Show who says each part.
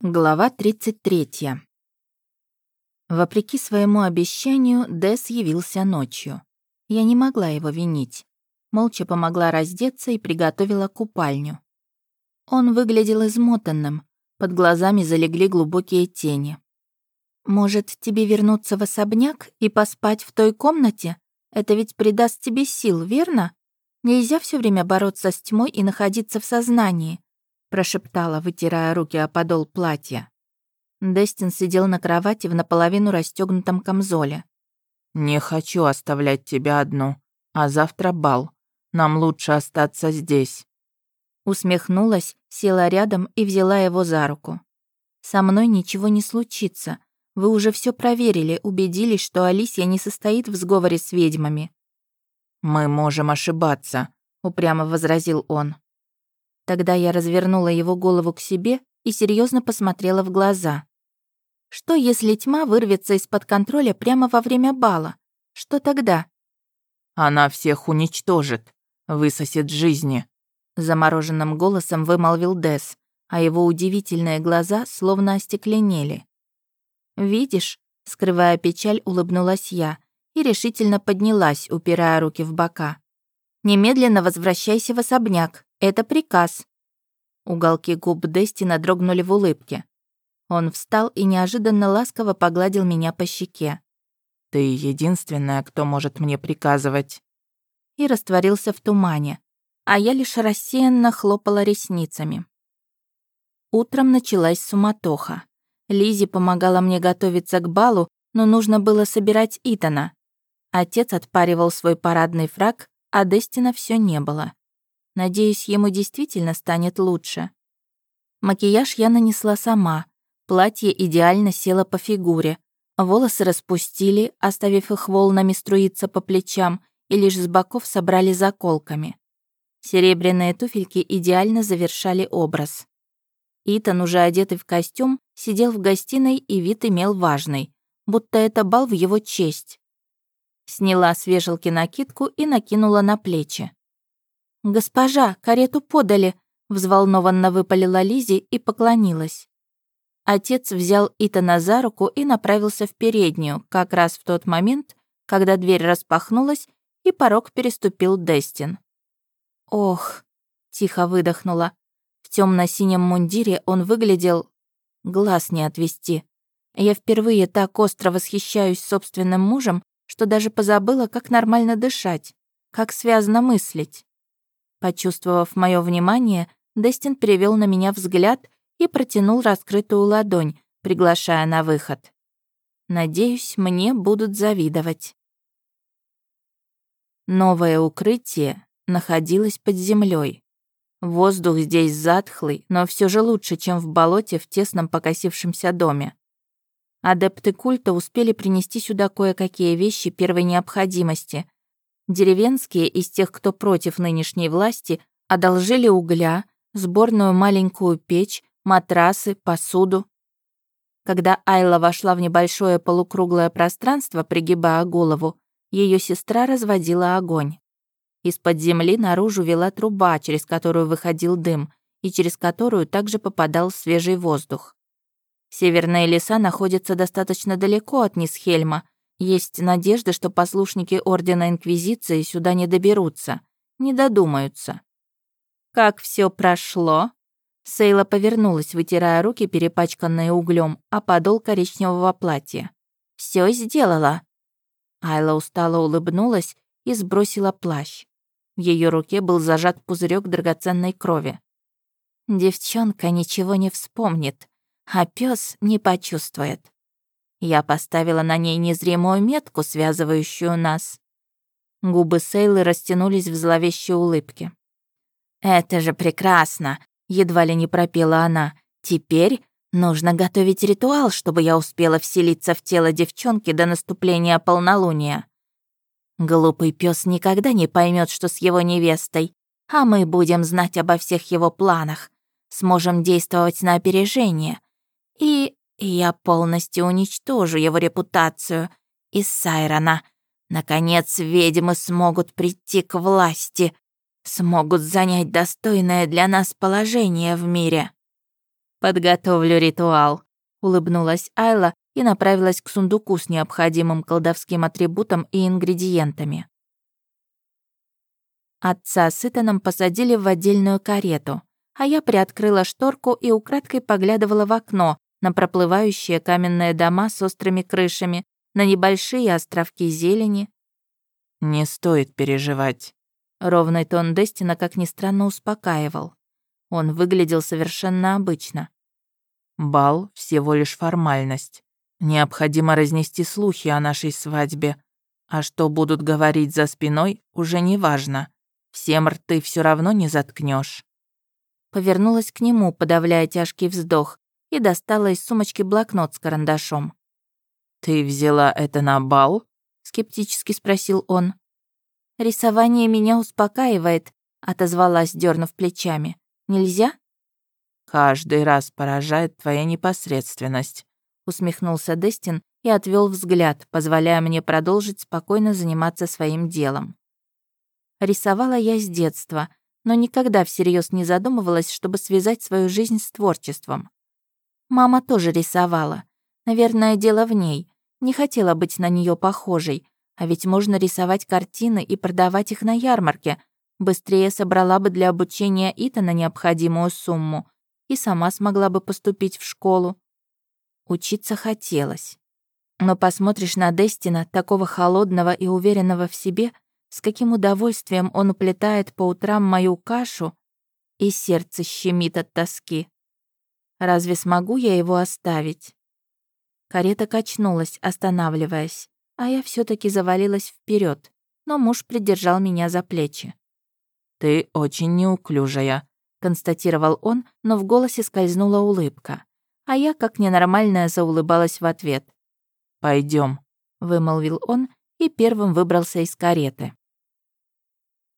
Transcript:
Speaker 1: Глава 33. Вопреки своему обещанию, Дэс явился ночью. Я не могла его винить. Молча помогла раздеться и приготовила купальню. Он выглядел измотанным, под глазами залегли глубокие тени. «Может, тебе вернуться в особняк и поспать в той комнате? Это ведь придаст тебе сил, верно? Нельзя все время бороться с тьмой и находиться в сознании», прошептала, вытирая руки о подол платья. Дестин сидел на кровати в наполовину расстегнутом камзоле.
Speaker 2: «Не хочу оставлять тебя одну, а завтра бал. Нам лучше остаться здесь».
Speaker 1: Усмехнулась, села рядом и взяла его за руку. «Со мной ничего не случится. Вы уже все проверили, убедились, что Алисия не состоит в сговоре с ведьмами».
Speaker 2: «Мы можем ошибаться», — упрямо возразил он.
Speaker 1: Тогда я развернула его голову к себе и серьезно посмотрела в глаза. Что, если тьма вырвется из-под контроля прямо во время бала? Что тогда?
Speaker 2: Она всех уничтожит, высосет жизни.
Speaker 1: Замороженным голосом вымолвил Дес, а его удивительные глаза словно остекленели. «Видишь?» — скрывая печаль, улыбнулась я и решительно поднялась, упирая руки в бока. «Немедленно возвращайся в особняк. Это приказ». Уголки губ Дестина дрогнули в улыбке. Он встал и неожиданно ласково погладил меня по щеке.
Speaker 2: «Ты единственная, кто может мне приказывать».
Speaker 1: И растворился в тумане, а я лишь рассеянно хлопала ресницами. Утром началась суматоха. Лизи помогала мне готовиться к балу, но нужно было собирать Итана. Отец отпаривал свой парадный фраг, а Дестина все не было. Надеюсь, ему действительно станет лучше. Макияж я нанесла сама. Платье идеально село по фигуре. Волосы распустили, оставив их волнами струиться по плечам, и лишь с боков собрали заколками. Серебряные туфельки идеально завершали образ. Итан, уже одетый в костюм, сидел в гостиной и вид имел важный, будто это бал в его честь. Сняла с вешалки накидку и накинула на плечи. «Госпожа, карету подали!» — взволнованно выпалила Лизи и поклонилась. Отец взял Итана за руку и направился в переднюю, как раз в тот момент, когда дверь распахнулась и порог переступил Дестин. «Ох!» — тихо выдохнула. В темно синем мундире он выглядел... Глаз не отвести. Я впервые так остро восхищаюсь собственным мужем, что даже позабыла, как нормально дышать, как связно мыслить. Почувствовав мое внимание, Дестин перевел на меня взгляд и протянул раскрытую ладонь, приглашая на выход. Надеюсь, мне будут завидовать. Новое укрытие находилось под землей. Воздух здесь затхлый, но все же лучше, чем в болоте в тесном покосившемся доме. Адепты культа успели принести сюда кое-какие вещи первой необходимости, Деревенские из тех, кто против нынешней власти, одолжили угля, сборную маленькую печь, матрасы, посуду. Когда Айла вошла в небольшое полукруглое пространство, пригибая голову, ее сестра разводила огонь. Из-под земли наружу вела труба, через которую выходил дым, и через которую также попадал свежий воздух. Северные леса находятся достаточно далеко от Нисхельма, есть надежда, что послушники Ордена Инквизиции сюда не доберутся, не додумаются. «Как все прошло?» Сейла повернулась, вытирая руки, перепачканные углем, а подол коричневого платья. Все сделала». Айла устало улыбнулась и сбросила плащ. В ее руке был зажат пузырек драгоценной крови. Девчонка ничего не вспомнит, а пес не почувствует. Я поставила на ней незримую метку, связывающую нас. Губы Сейлы растянулись в зловещей улыбке. «Это же прекрасно!» — едва ли не пропела она. «Теперь нужно готовить ритуал, чтобы я успела вселиться в тело девчонки до наступления полнолуния. Глупый пес никогда не поймет, что с его невестой, а мы будем знать обо всех его планах, сможем действовать на опережение. И я полностью уничтожу его репутацию. И Сайрона. Наконец, ведьмы смогут прийти к власти, смогут занять достойное для нас положение в мире. Подготовлю ритуал», — улыбнулась Айла и направилась к сундуку с необходимым колдовским атрибутом и ингредиентами. Отца с Итаном посадили в отдельную карету, а я приоткрыла шторку и украдкой поглядывала в окно на проплывающие каменные дома с острыми крышами, на небольшие островки зелени.
Speaker 2: «Не стоит переживать», — ровный тон Дестина, как ни странно, успокаивал. Он выглядел совершенно обычно. «Бал — всего лишь формальность. Необходимо разнести слухи о нашей свадьбе. А что будут говорить за спиной, уже не важно. Всем рты все равно не заткнешь.
Speaker 1: Повернулась к нему, подавляя тяжкий вздох, и достала из сумочки блокнот с карандашом.
Speaker 2: «Ты взяла это на бал?» — скептически спросил он.
Speaker 1: «Рисование меня успокаивает», — отозвалась, дернув плечами. «Нельзя?»
Speaker 2: «Каждый раз поражает твоя непосредственность», — усмехнулся Дестин и отвел взгляд, позволяя мне продолжить спокойно заниматься своим делом. Рисовала я с детства, но никогда всерьез не задумывалась, чтобы связать свою жизнь с творчеством. Мама тоже рисовала. Наверное, дело в ней. Не хотела быть на нее похожей, а ведь можно рисовать картины и продавать их на ярмарке. Быстрее собрала бы для обучения Итана необходимую сумму и сама смогла бы поступить в школу. Учиться хотелось. Но посмотришь на Дестина, такого холодного и уверенного в себе, с каким удовольствием он уплетает по утрам мою кашу, и сердце щемит от тоски. Разве смогу я его оставить? Карета качнулась, останавливаясь, а я все таки завалилась вперед, но муж придержал меня за плечи. «Ты очень неуклюжая», — констатировал он, но в голосе скользнула улыбка. А я, как ненормальная, заулыбалась в ответ. Пойдем, вымолвил он и первым выбрался из кареты.